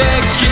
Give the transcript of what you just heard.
perfect